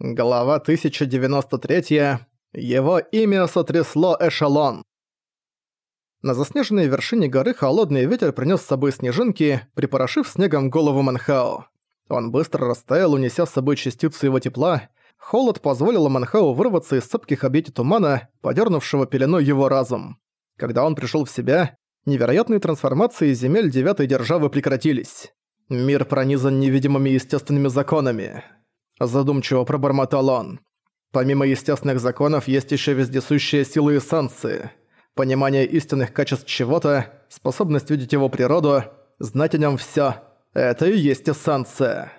Глава 1093. Его имя сотрясло эшелон. На заснеженной вершине горы холодный ветер принес с собой снежинки, припорошив снегом голову Манхао. Он быстро растаял, унеся с собой частицу его тепла. Холод позволил Манхау вырваться из цепких объятий тумана, подернувшего пеленой его разум. Когда он пришел в себя, невероятные трансформации земель девятой державы прекратились. Мир пронизан невидимыми естественными законами. Задумчиво пробормотал он. Помимо естественных законов, есть еще вездесущая сила эссенции. Понимание истинных качеств чего-то, способность видеть его природу, знать о нем все. Это и есть эссенция.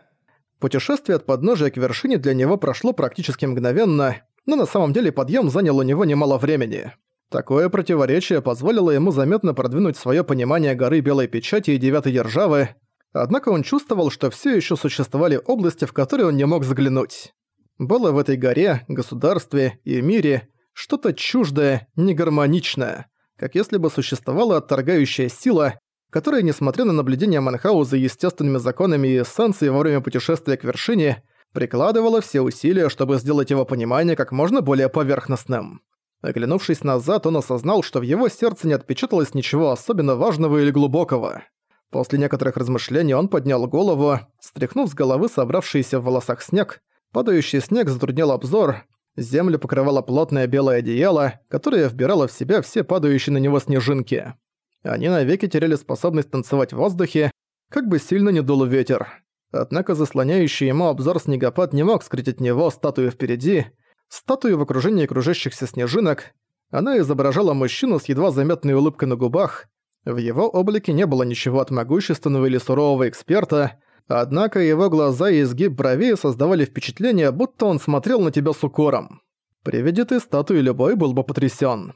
Путешествие от подножия к вершине для него прошло практически мгновенно, но на самом деле подъем занял у него немало времени. Такое противоречие позволило ему заметно продвинуть свое понимание горы Белой Печати и Девятой Державы, Однако он чувствовал, что все еще существовали области, в которые он не мог заглянуть. Было в этой горе, государстве и мире что-то чуждое, негармоничное, как если бы существовала отторгающая сила, которая, несмотря на наблюдение Манхауза естественными законами и эссенцией во время путешествия к вершине, прикладывала все усилия, чтобы сделать его понимание как можно более поверхностным. Оглянувшись назад, он осознал, что в его сердце не отпечаталось ничего особенно важного или глубокого. После некоторых размышлений он поднял голову, стряхнув с головы собравшийся в волосах снег. Падающий снег затруднял обзор, землю покрывало плотное белое одеяло, которое вбирало в себя все падающие на него снежинки. Они навеки теряли способность танцевать в воздухе, как бы сильно не дул ветер. Однако заслоняющий ему обзор снегопад не мог скрыть от него статую впереди, статую в окружении кружащихся снежинок. Она изображала мужчину с едва заметной улыбкой на губах, в его облике не было ничего от могущественного или сурового эксперта, однако его глаза и изгиб бровей создавали впечатление, будто он смотрел на тебя с укором. При виде ты статуи любой был бы потрясен.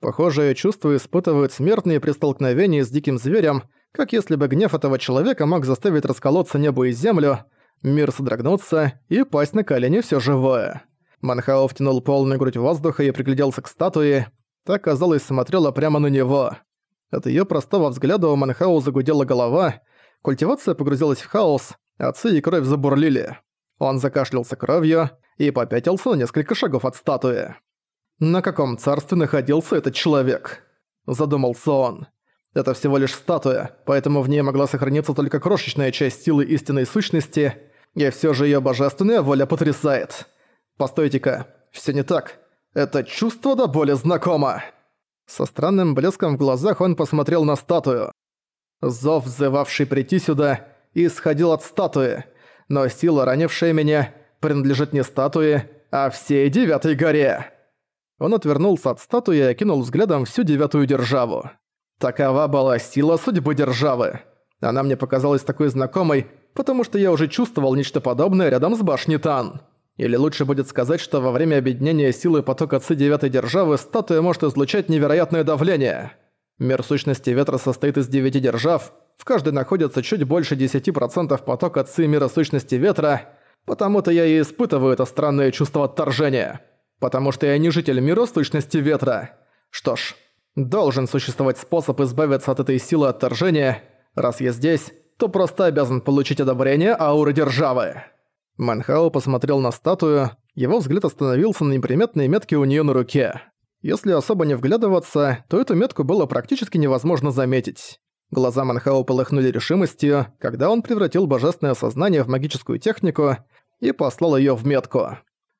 Похожее чувство испытывают смертные при столкновении с диким зверем, как если бы гнев этого человека мог заставить расколоться небо и землю, мир содрогнуться и пасть на колени все живое. Манхао втянул полную грудь воздуха и пригляделся к статуе. Так, казалось, смотрела прямо на него. От её простого взгляда у Манхау загудела голова, культивация погрузилась в хаос, отцы и кровь забурлили. Он закашлялся кровью и попятился на несколько шагов от статуи. «На каком царстве находился этот человек?» – задумался он. «Это всего лишь статуя, поэтому в ней могла сохраниться только крошечная часть силы истинной сущности, и всё же её божественная воля потрясает. Постойте-ка, всё не так. Это чувство до боли знакомо!» Со странным блеском в глазах он посмотрел на статую. Зов, взывавший прийти сюда, исходил от статуи, но сила, ранившая меня, принадлежит не статуе, а всей Девятой горе. Он отвернулся от статуи и окинул взглядом всю Девятую державу. Такова была сила судьбы державы. Она мне показалась такой знакомой, потому что я уже чувствовал нечто подобное рядом с башней Тан. Или лучше будет сказать, что во время объединения силы потока Ци Девятой Державы статуя может излучать невероятное давление. Мир сущности ветра состоит из девяти держав, в каждой находится чуть больше 10% потока Ци мира сущности ветра, потому-то я и испытываю это странное чувство отторжения. Потому что я не житель мира сущности ветра. Что ж, должен существовать способ избавиться от этой силы отторжения. Раз я здесь, то просто обязан получить одобрение ауры державы. Манхао посмотрел на статую, его взгляд остановился на неприметной метке у нее на руке. Если особо не вглядываться, то эту метку было практически невозможно заметить. Глаза Манхао полыхнули решимостью, когда он превратил божественное сознание в магическую технику и послал ее в метку.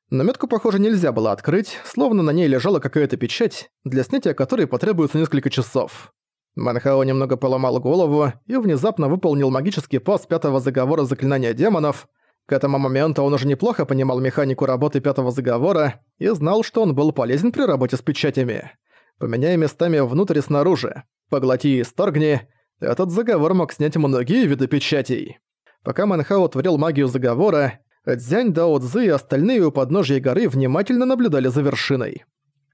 Но метку, похоже, нельзя было открыть, словно на ней лежала какая-то печать, для снятия которой потребуется несколько часов. Манхао немного поломал голову и внезапно выполнил магический пас пятого заговора заклинания демонов, к этому моменту он уже неплохо понимал механику работы пятого заговора и знал, что он был полезен при работе с печатями. Поменяя местами внутрь и снаружи, поглоти и исторгни, этот заговор мог снять многие виды печатей. Пока Манхао творил магию заговора, Цзянь Дао Цзы и остальные у подножия горы внимательно наблюдали за вершиной.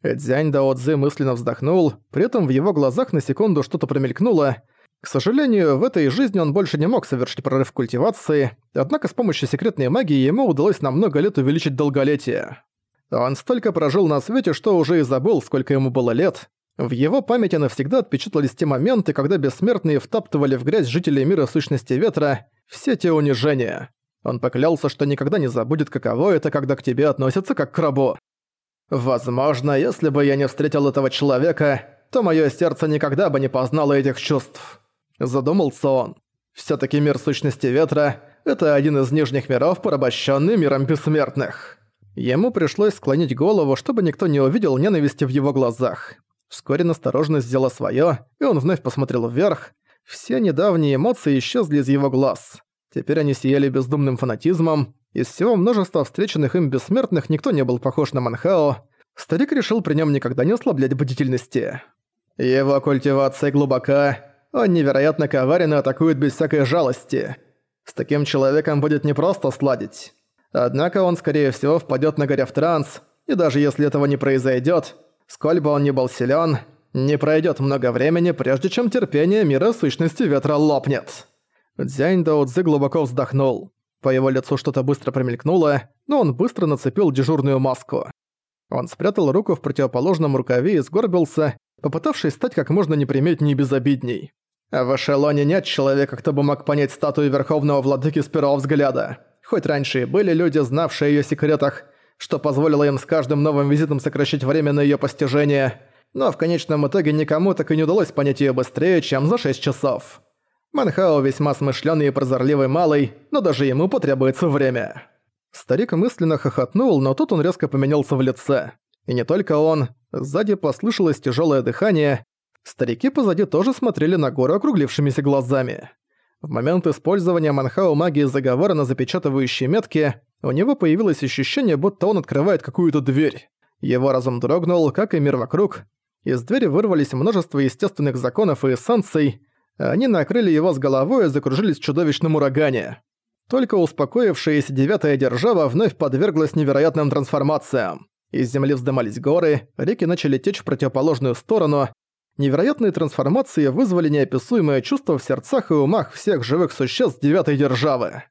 Цзянь Дао Цзы мысленно вздохнул, при этом в его глазах на секунду что-то промелькнуло, к сожалению, в этой жизни он больше не мог совершить прорыв культивации, однако с помощью секретной магии ему удалось на много лет увеличить долголетие. Он столько прожил на свете, что уже и забыл, сколько ему было лет. В его памяти навсегда отпечатались те моменты, когда бессмертные втаптывали в грязь жителей мира сущности ветра все те унижения. Он поклялся, что никогда не забудет, каково это, когда к тебе относятся как к рабу. Возможно, если бы я не встретил этого человека, то мое сердце никогда бы не познало этих чувств. Задумался он. все таки мир сущности ветра — это один из нижних миров, порабощенный миром бессмертных. Ему пришлось склонить голову, чтобы никто не увидел ненависти в его глазах. Вскоре настороженность взяла своё, и он вновь посмотрел вверх. Все недавние эмоции исчезли из его глаз. Теперь они сияли бездумным фанатизмом. Из всего множества встреченных им бессмертных никто не был похож на Манхао. Старик решил при нем никогда не ослаблять бдительности. Его культивация глубока, он невероятно коварен и атакует без всякой жалости. С таким человеком будет непросто сладить. Однако он, скорее всего, впадет на горе в транс, и даже если этого не произойдет, сколь бы он ни был силен, не пройдет много времени, прежде чем терпение мира сущности ветра лопнет. Дзянь Дао глубоко вздохнул. По его лицу что-то быстро промелькнуло, но он быстро нацепил дежурную маску. Он спрятал руку в противоположном рукаве и сгорбился, попытавшись стать как можно неприметней и безобидней. В эшелоне нет человека, кто бы мог понять статую Верховного Владыки с первого взгляда. Хоть раньше и были люди, знавшие о её секретах, что позволило им с каждым новым визитом сокращать время на её постижение, но в конечном итоге никому так и не удалось понять её быстрее, чем за 6 часов. Манхао весьма смышленый и прозорливый малый, но даже ему потребуется время. Старик мысленно хохотнул, но тут он резко поменялся в лице. И не только он, сзади послышалось тяжелое дыхание. Старики позади тоже смотрели на гору округлившимися глазами. В момент использования Манхао магии заговора на запечатывающей метке у него появилось ощущение, будто он открывает какую-то дверь. Его разум дрогнул, как и мир вокруг. Из двери вырвались множество естественных законов и эссенций, они накрыли его с головой и закружились в чудовищном урагане. Только успокоившаяся девятая держава вновь подверглась невероятным трансформациям. Из земли вздымались горы, реки начали течь в противоположную сторону. Невероятные трансформации вызвали неописуемое чувство в сердцах и умах всех живых существ девятой державы.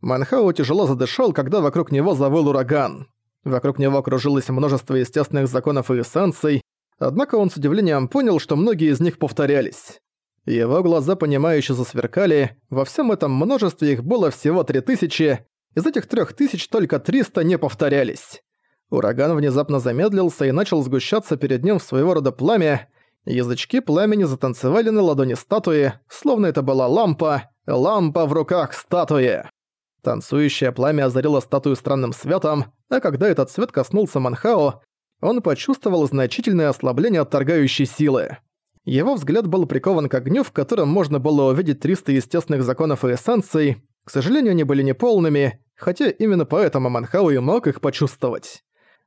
Манхау тяжело задышал, когда вокруг него завыл ураган. Вокруг него кружилось множество естественных законов и эссенций, однако он с удивлением понял, что многие из них повторялись. Его глаза понимающе засверкали, во всем этом множестве их было всего три тысячи, из этих трех тысяч только триста не повторялись. Ураган внезапно замедлился и начал сгущаться перед ним в своего рода пламя, язычки пламени затанцевали на ладони статуи, словно это была лампа, лампа в руках статуи. Танцующее пламя озарило статую странным светом, а когда этот свет коснулся Манхао, он почувствовал значительное ослабление отторгающей силы. Его взгляд был прикован к огню, в котором можно было увидеть 300 естественных законов и эссенций. К сожалению, они были неполными, хотя именно поэтому Манхау и мог их почувствовать.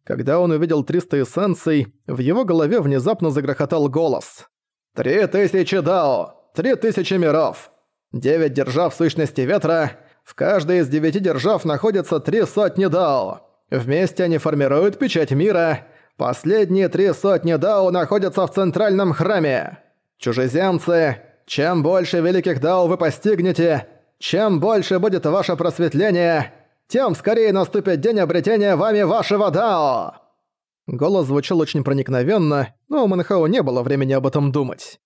Когда он увидел 300 эссенций, в его голове внезапно загрохотал голос. «Три тысячи дао! Три тысячи миров! Девять держав сущности ветра! В каждой из девяти держав находятся три сотни дао! Вместе они формируют печать мира!» Последние три сотни дао находятся в центральном храме. Чужеземцы, чем больше великих дао вы постигнете, чем больше будет ваше просветление, тем скорее наступит день обретения вами вашего дао. Голос звучал очень проникновенно, но у Манхао не было времени об этом думать.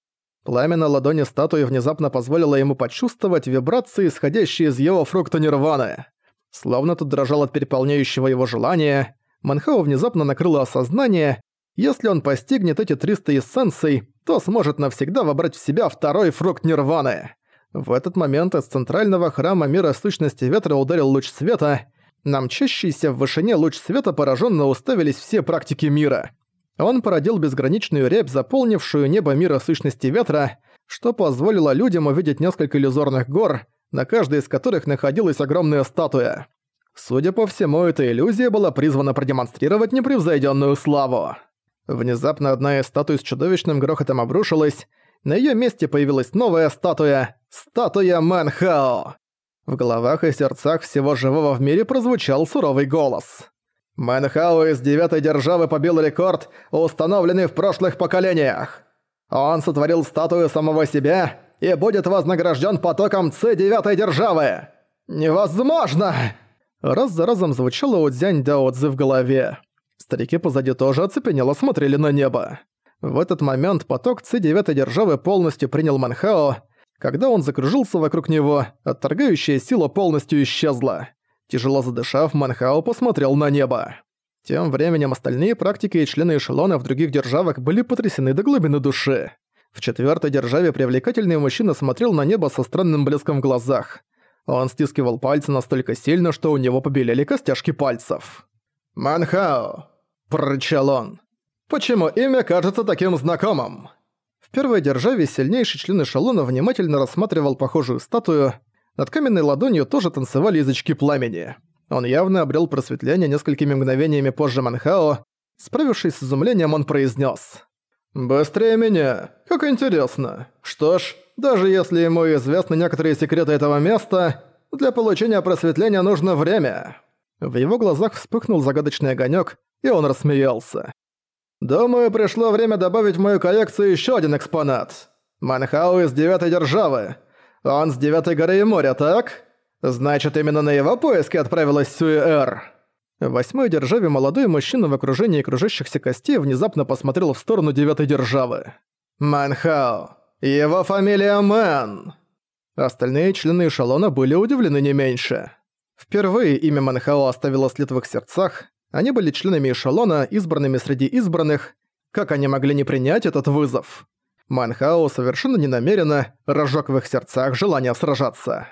Пламя на ладони статуи внезапно позволило ему почувствовать вибрации, исходящие из его фрукта нирваны. Словно тут дрожал от переполняющего его желания, Манхау внезапно накрыло осознание, если он постигнет эти 300 эссенций, то сможет навсегда вобрать в себя второй фрукт нирваны. В этот момент из центрального храма мира сущности ветра ударил луч света. На мчащийся в вышине луч света пораженно уставились все практики мира. Он породил безграничную рябь, заполнившую небо мира сущности ветра, что позволило людям увидеть несколько иллюзорных гор, на каждой из которых находилась огромная статуя. Судя по всему, эта иллюзия была призвана продемонстрировать непревзойденную славу. Внезапно одна из статуй с чудовищным грохотом обрушилась, на ее месте появилась новая статуя – статуя Мэнхао. В головах и сердцах всего живого в мире прозвучал суровый голос. Мэнхао из девятой державы побил рекорд, установленный в прошлых поколениях. Он сотворил статую самого себя и будет вознагражден потоком Ци девятой державы. Невозможно! Раз за разом звучало у Дзянь Дао в голове. Старики позади тоже оцепенело смотрели на небо. В этот момент поток Ци девятой державы полностью принял Манхао. Когда он закружился вокруг него, отторгающая сила полностью исчезла. Тяжело задышав, Манхао посмотрел на небо. Тем временем остальные практики и члены эшелона в других державах были потрясены до глубины души. В четвертой державе привлекательный мужчина смотрел на небо со странным блеском в глазах. Он стискивал пальцы настолько сильно, что у него побелели костяшки пальцев. «Манхао!» – прорычал он. «Почему имя кажется таким знакомым?» В первой державе сильнейший член эшелона внимательно рассматривал похожую статую. Над каменной ладонью тоже танцевали язычки пламени. Он явно обрел просветление несколькими мгновениями позже Манхао. Справившись с изумлением, он произнес: «Быстрее меня! Как интересно! Что ж, даже если ему известны некоторые секреты этого места, для получения просветления нужно время». В его глазах вспыхнул загадочный огонек, и он рассмеялся. «Думаю, пришло время добавить в мою коллекцию еще один экспонат. Манхау из Девятой Державы. Он с Девятой горы и моря, так?» Значит, именно на его поиски отправилась Сюэ-Эр. В восьмой державе молодой мужчина в окружении кружащихся костей внезапно посмотрел в сторону девятой державы. «Манхао. Его фамилия Мэн!» Остальные члены эшелона были удивлены не меньше. Впервые имя Манхао оставило след в их сердцах, они были членами эшелона, избранными среди избранных. Как они могли не принять этот вызов? Манхао совершенно ненамеренно разжег в их сердцах желание сражаться.